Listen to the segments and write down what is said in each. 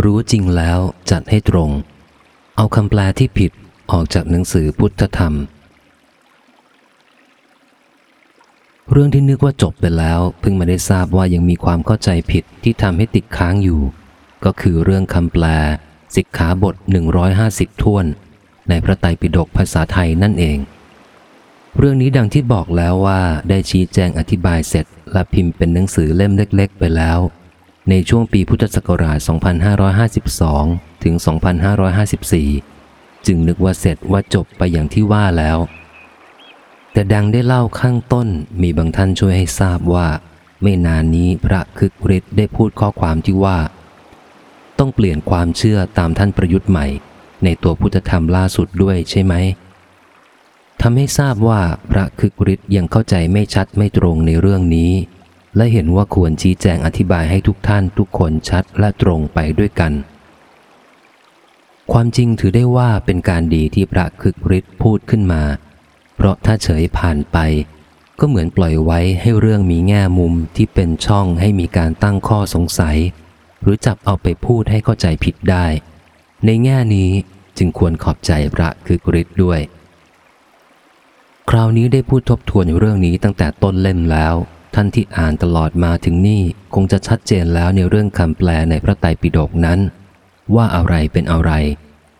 รู้จริงแล้วจัดให้ตรง เอาคำแปลที่ผิดออกจากหนังสือพุทธธรรม เรื่องที่นึกว่าจบไปแล้วเพิ่งมาได้ทราบว่ายังมีความเข้าใจผิดที่ทำให้ติดค้างอยู่ ก็คือเรื่องคำแปล สิกขาบท 150ท่วน ในพระไตรปิฎกภาษาไทยนั่นเอง เรื่องนี้ดังที่บอกแล้วว่าได้ชี้แจงอธิบายเสร็จและพิมพ์เป็นหนังสือเล่มเล็ก ๆ ไปแล้ว ในช่วงปีพุทธศักราช 2552 ถึง 2554 จึงนึกว่าเสร็จว่าจบไปอย่างที่ว่าแล้ว แต่ดังได้เล่าข้างต้นมีบางท่านช่วยให้ทราบว่า ไม่นานนี้พระคึกฤทธิ์ได้พูดข้อความที่ว่า ต้องเปลี่ยนความเชื่อตามท่านประยุทธ์ใหม่ ในตัวพุทธธรรมล่าสุดด้วยใช่ไหมทำให้ทราบว่าพระคึกฤทธิ์ยังเข้าใจไม่ชัดไม่ตรงในเรื่องนี้ และเห็นว่าควรชี้แจงอธิบายให้ทุกท่านทุกคนชัดและตรงไปด้วยกัน ความจริงถือได้ว่าเป็นการดีที่พระคึกฤทธิ์พูดขึ้นมา เพราะถ้าเฉยผ่านไป ก็เหมือนปล่อยไว้ให้เรื่องมีแง่มุมที่เป็นช่องให้มีการตั้งข้อสงสัย หรือจับเอาไปพูดให้เข้าใจผิดได้ ในแง่นี้จึงควรขอบใจพระคึกฤทธิ์ด้วย คราวนี้ได้พูดทบทวนเรื่องนี้ตั้งแต่ต้นเล่มแล้ว ท่านที่อ่านตลอดมาถึงนี่คงจะชัดเจนแล้วในเรื่องคำแปลในพระไตรปิฎกนั้น ว่าอะไรเป็นอะไร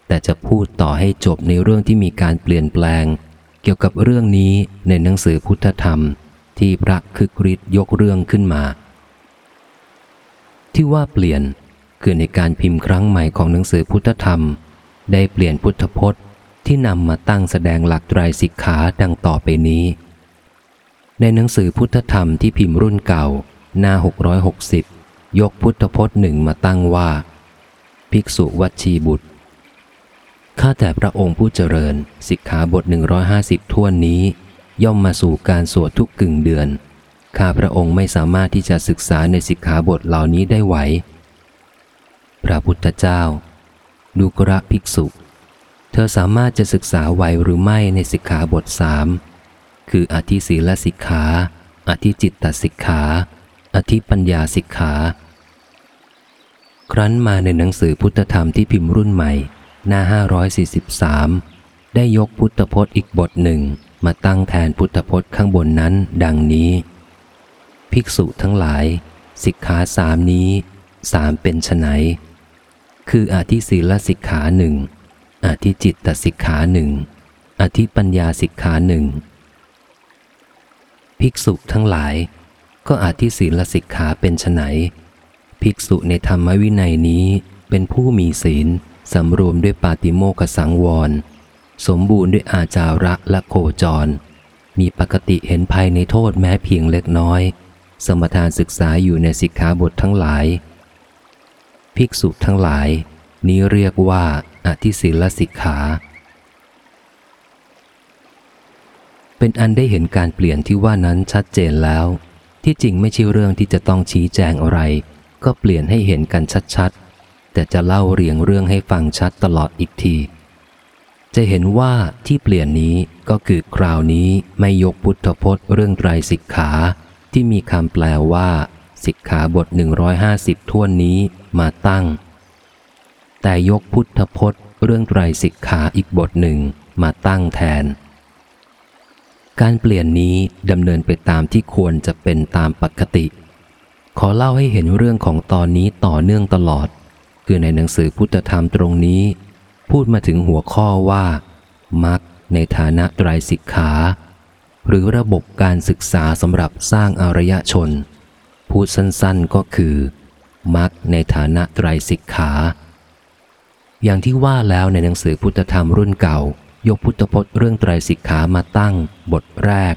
แต่จะพูดต่อให้จบในเรื่องที่มีการเปลี่ยนแปลง เกี่ยวกับเรื่องนี้ในหนังสือพุทธธรรม ที่พระคึกฤทธิ์ยกเรื่องขึ้นมา ที่ว่าเปลี่ยนคือในการพิมพ์ครั้งใหม่ของหนังสือพุทธธรรม ได้เปลี่ยนพุทธพจน์ที่นำมาตั้งแสดงหลักไตรสิกขาดังต่อไปนี้ ในหนังสือพุทธธรรมที่พิมพ์รุ่นเก่า หน้า 660 ยกพุทธพจน์หนึ่งมาตั้งว่า ภิกษุวัชีบุตร ข้าแต่พระองค์ผู้เจริญ สิกขาบท 150ท่วนนี้ ย่อมมาสู่การสวดทุกกึ่งเดือน ข้าพระองค์ไม่สามารถที่จะศึกษาในสิกขาบทเหล่านี้ได้ไหว พระพุทธเจ้า ดูกระภิกษุ เธอสามารถจะศึกษาไหวหรือไม่ในสิกขาบทสาม คืออธิศีลสิกขา อธิจิตตสิกขา อธิปัญญาสิกขา ครั้นมาในหนังสือพุทธธรรมที่พิมพ์รุ่นใหม่ หน้า 543 ได้ยกพุทธพจน์อีกบทหนึ่ง มาตั้งแทนพุทธพจน์ข้างบนนั้น ดังนี้ ภิกษุทั้งหลาย สิกขาสามนี้สามเป็นไฉนคืออธิศีลสิกขาหนึ่งอธิจิตตสิกขาหนึ่งอธิปัญญาสิกขาหนึ่ง ภิกษุทั้งหลาย ก็อธิศีลสิกขาเป็นไฉนภิกษุในธรรมวินัยนี้เป็นผู้มีศีลสำรวมด้วยปาติโมกขสังวร สมบูรณ์ด้วยอาจาระและโคจร มีปกติเห็นภัยในโทษแม้เพียงเล็กน้อย สมทานศึกษาอยู่ในสิกขาบททั้งหลาย ภิกษุทั้งหลาย นี้เรียกว่าอธิศีลสิกขา เป็นอันได้เห็นการเปลี่ยนที่ว่านั้นชัดเจนแล้ว ที่จริงไม่ใช่เรื่องที่จะต้องชี้แจงอะไร ก็เปลี่ยนให้เห็นกันชัดๆ แต่จะเล่าเรียงเรื่องให้ฟังชัดตลอดอีกที จะเห็นว่าที่เปลี่ยนนี้ก็คือคราวนี้ไม่ยกพุทธพจน์เรื่องไตรสิกขาที่มีคำแปลว่า สิกขาบท 150ท่วนนี้มาตั้ง แต่ยกพุทธพจน์เรื่องไตรสิกขาอีกบทหนึ่งมาตั้งแทน การเปลี่ยนนี้ดำเนินไปตามที่ควรจะเป็นตามปกติ ขอเล่าให้เห็นเรื่องของตอนนี้ต่อเนื่องตลอด คือในหนังสือพุทธธรรมตรงนี้ พูดมาถึงหัวข้อว่ามักในฐานะไตรสิกขา หรือระบบการศึกษาสำหรับสร้างอารยชน พูดสั้นๆก็คือมักในฐานะไตรสิกขา อย่างที่ว่าแล้วในหนังสือพุทธธรรมรุ่นเก่า ยกพุทธพจน์เรื่องไตรสิกขามาตั้ง บทแรก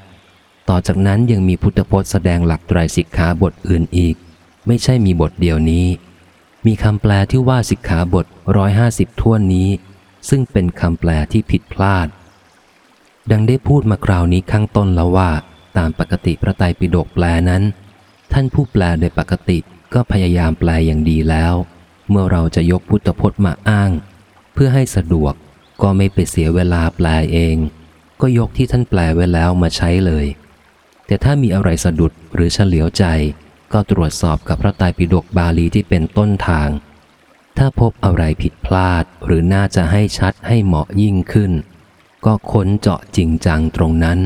ต่อจากนั้นยังมีพุทธพจน์แสดงหลักไตรสิกขาบทอื่นอีก ไม่ใช่มีบทเดียวนี้ มีคำแปลที่ว่าสิกขาบทร้อยห้าสิบท่วนนี้ ซึ่งเป็นคำแปลที่ผิดพลาด ดังได้พูดมาคราวนี้ข้างต้นแล้วว่า ตามปกติพระไตรปิฎกแปลนั้น ท่านผู้แปลโดยปกติก็พยายามแปลอย่างดีแล้ว เมื่อเราจะยกพุทธพจน์มาอ้าง เพื่อให้สะดวก ก็ไม่ไปเสียเวลาแปลเอง ก็ยกที่ท่านแปลไว้แล้วมาใช้เลย แต่ถ้ามีอะไรสะดุดหรือเฉลียวใจ ก็ตรวจสอบกับพระไตรปิฎกบาลีที่เป็นต้นทาง ถ้าพบอะไรผิดพลาดหรือน่าจะให้ชัดให้เหมาะยิ่งขึ้น ก็ค้นเจาะจริงจังตรงนั้น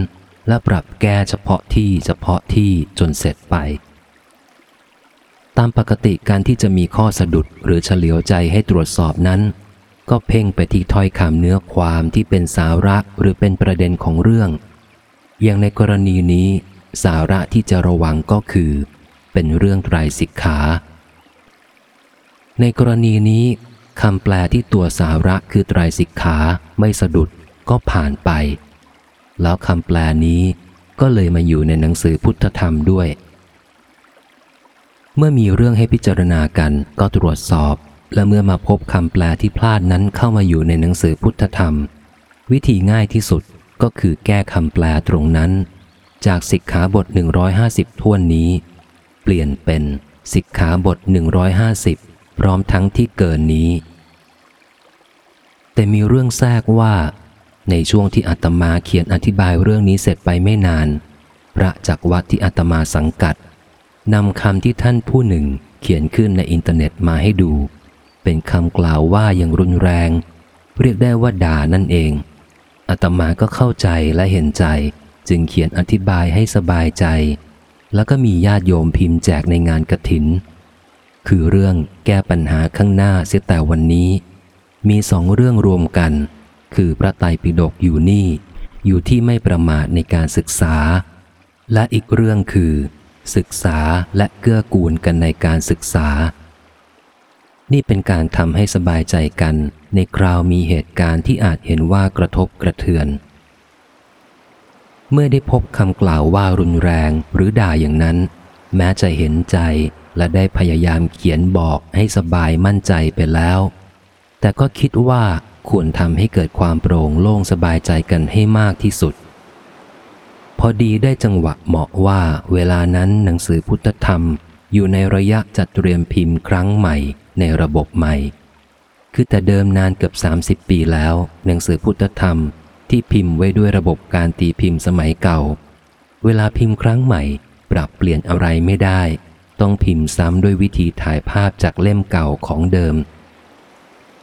และปรับแก้เฉพาะที่เฉพาะที่จนเสร็จไปตามปกติการที่จะมีข้อสะดุดหรือเฉลียวใจให้ตรวจสอบนั้น ก็เพ่งไปที่ถ้อยคำเนื้อความที่เป็นสาระหรือเป็นประเด็นของเรื่อง อย่างในกรณีนี้สาระที่จะระวังก็คือ เป็นเรื่องไตรสิกขา ในกรณีนี้คำแปลที่ตัวสาระคือไตรสิกขาไม่สะดุดก็ผ่านไป แล้วคำแปลนี้ก็เลยมาอยู่ในหนังสือพุทธธรรมด้วย เมื่อมีเรื่องให้พิจารณากันก็ตรวจสอบ และเมื่อมาพบคำแปลที่พลาดนั้นเข้ามาอยู่ในหนังสือพุทธธรรม วิธีง่ายที่สุดก็คือแก้คำแปลตรงนั้น จากสิกขาบท 150ท่วนนี้ เปลี่ยนเป็นสิกขาบท 150 พร้อมทั้งที่เกินนี้ แต่มีเรื่องแทรกว่า ในช่วงที่อาตมาเขียนอธิบายเรื่องนี้เสร็จไปไม่นาน พระจักวัดที่อาตมาสังกัดนำคำที่ท่านผู้หนึ่งเขียนขึ้นในอินเทอร์เน็ตมาให้ดู เป็นคำกล่าวว่าอย่างรุนแรง เรียกได้ว่าด่านั่นเองอาตมาก็เข้าใจและเห็นใจ จึงเขียนอธิบายให้สบายใจ แล้วก็มีญาติโยมพิมพ์แจกในงานกระถิน คือเรื่องแก้ปัญหาข้างหน้าเสียแต่วันนี้ มีสองเรื่องรวมกัน คือพระไตรปิฎกอยู่นี่ อยู่ที่ไม่ประมาทในการศึกษา และอีกเรื่องคือ ศึกษาและเกื้อกูลกันในการศึกษา นี่เป็นการทำให้สบายใจกันในคราวมีเหตุการณ์ที่อาจเห็นว่ากระทบกระเทือน เมื่อได้พบคำกล่าวว่ารุนแรงหรือด่าอย่างนั้น แม้จะเห็นใจและได้พยายามเขียนบอกให้สบายมั่นใจไปแล้ว แต่ก็คิดว่าควรทำให้เกิดความโปร่งโล่งสบายใจกันให้มากที่สุด พอดีได้จังหวะเหมาะว่าเวลานั้นหนังสือพุทธธรรมอยู่ในระยะจัดเตรียมพิมพ์ครั้งใหม่ ในระบบใหม่ คือแต่เดิมนานเกือบ 30 ปีแล้ว หนังสือพุทธธรรมที่พิมพ์ไว้ด้วยระบบการตีพิมพ์สมัยเก่า เวลาพิมพ์ครั้งใหม่ ปรับเปลี่ยนอะไรไม่ได้ ต้องพิมพ์ซ้ำด้วยวิธีถ่ายภาพจากเล่มเก่าของเดิม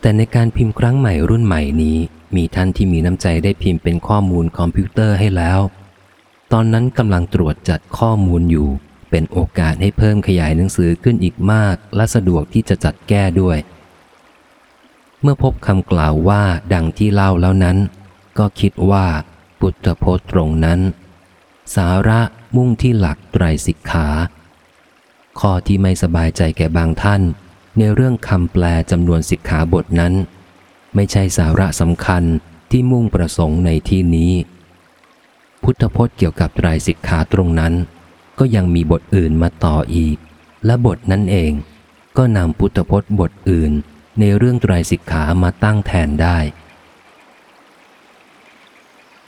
แต่ในการพิมพ์ครั้งใหม่รุ่นใหม่นี้ มีท่านที่มีน้ำใจได้พิมพ์เป็นข้อมูลคอมพิวเตอร์ให้แล้ว ตอนนั้นกำลังตรวจจัดข้อมูลอยู่ เป็นโอกาสให้เพิ่มขยายหนังสือขึ้นอีกมาก และสะดวกที่จะจัดแก้ด้วย เมื่อพบคำกล่าวว่าดังที่เล่าแล้วนั้น ก็คิดว่าพุทธพจน์ตรงนั้น สาระมุ่งที่หลักไตรสิกขาข้อที่ไม่สบายใจแก่บางท่าน ในเรื่องคำแปลจำนวนสิกขาบทนั้น ไม่ใช่สาระสำคัญที่มุ่งประสงค์ในที่นี้ พุทธพจน์เกี่ยวกับไตรสิกขาตรงนั้น ก็ยังมีบทอื่นมาต่ออีก และบทนั้นเอง ก็นำพุทธพจน์บทอื่นในเรื่องไตรสิกขามาตั้งแทนได้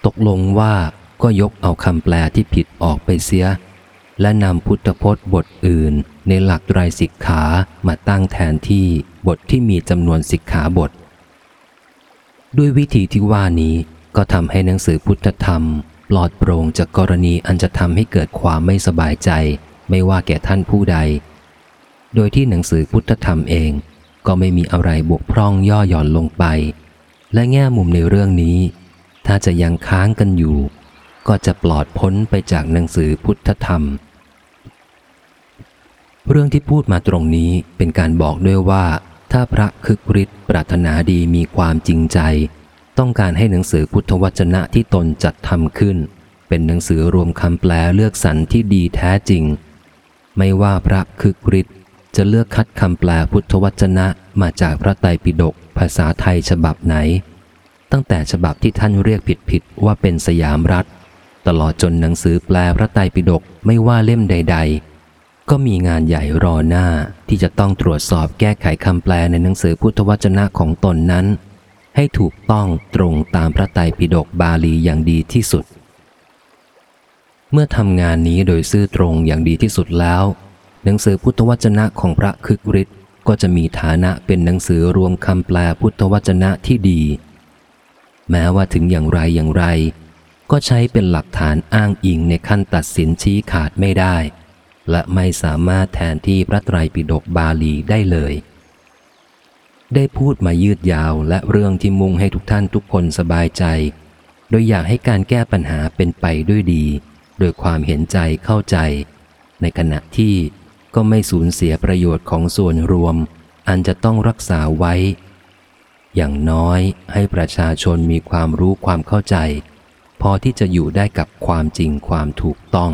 ตกลงว่าก็ยกเอาคำแปลที่ผิดออกไปเสีย และนำพุทธพจน์บทอื่นในหลักไตรสิกขามาตั้งแทนที่บทที่มีจำนวนสิกขาบท ด้วยวิธีที่ว่านี้ก็ทำให้หนังสือพุทธธรรม ปลอดโปร่งจากกรณีอันจะทำให้เกิดความไม่สบายใจ ไม่ว่าแก่ท่านผู้ใด โดยที่หนังสือพุทธธรรมเอง ก็ไม่มีอะไรบกพร่องย่อหย่อนลงไป และแง่มุมในเรื่องนี้ ถ้าจะยังค้างกันอยู่ ก็จะปลอดพ้นไปจากหนังสือพุทธธรรม เรื่องที่พูดมาตรงนี้เป็นการบอกด้วยว่า ถ้าพระคึกฤทธิ์ปรารถนาดีมีความจริงใจ ต้องการให้หนังสือพุทธวจนะที่ตนจัดทำขึ้น เป็นหนังสือรวมคำแปลเลือกสรรที่ดีแท้จริง ไม่ว่าพระคึกฤทธิ์จะเลือกคัดคำแปลพุทธวจนะมาจากพระไตรปิฎกภาษาไทยฉบับไหน ตั้งแต่ฉบับที่ท่านเรียกผิดๆว่าเป็นสยามรัฐ ตลอดจนหนังสือแปลพระไตรปิฎกไม่ว่าเล่มใด ๆ ก็มีงานใหญ่รอหน้าที่จะต้องตรวจสอบแก้ไขคำแปลในหนังสือพุทธวจนะของตนนั้น ให้ถูกต้องตรงตามพระไตรปิฎกบาลีอย่างดีที่สุด เมื่อทำงานนี้โดยซื่อตรงอย่างดีที่สุดแล้ว หนังสือพุทธวจนะของพระคึกฤทธิ์ก็จะมีฐานะเป็นหนังสือรวมคำแปลพุทธวจนะที่ดี แม้ว่าถึงอย่างไรอย่างไร ก็ใช้เป็นหลักฐานอ้างอิงในขั้นตัดสินชี้ขาดไม่ได้ และไม่สามารถแทนที่พระไตรปิฎกบาลีได้เลย ได้พูดมายืดยาวและเรื่องที่มุ่งให้ทุกท่านทุกคนสบายใจ โดยอยากให้การแก้ปัญหาเป็นไปด้วยดี โดยความเห็นใจเข้าใจ ในขณะที่ก็ไม่สูญเสียประโยชน์ของส่วนรวม อันจะต้องรักษาไว้ อย่างน้อยให้ประชาชนมีความรู้ความเข้าใจ พอที่จะอยู่ได้กับความจริงความถูกต้อง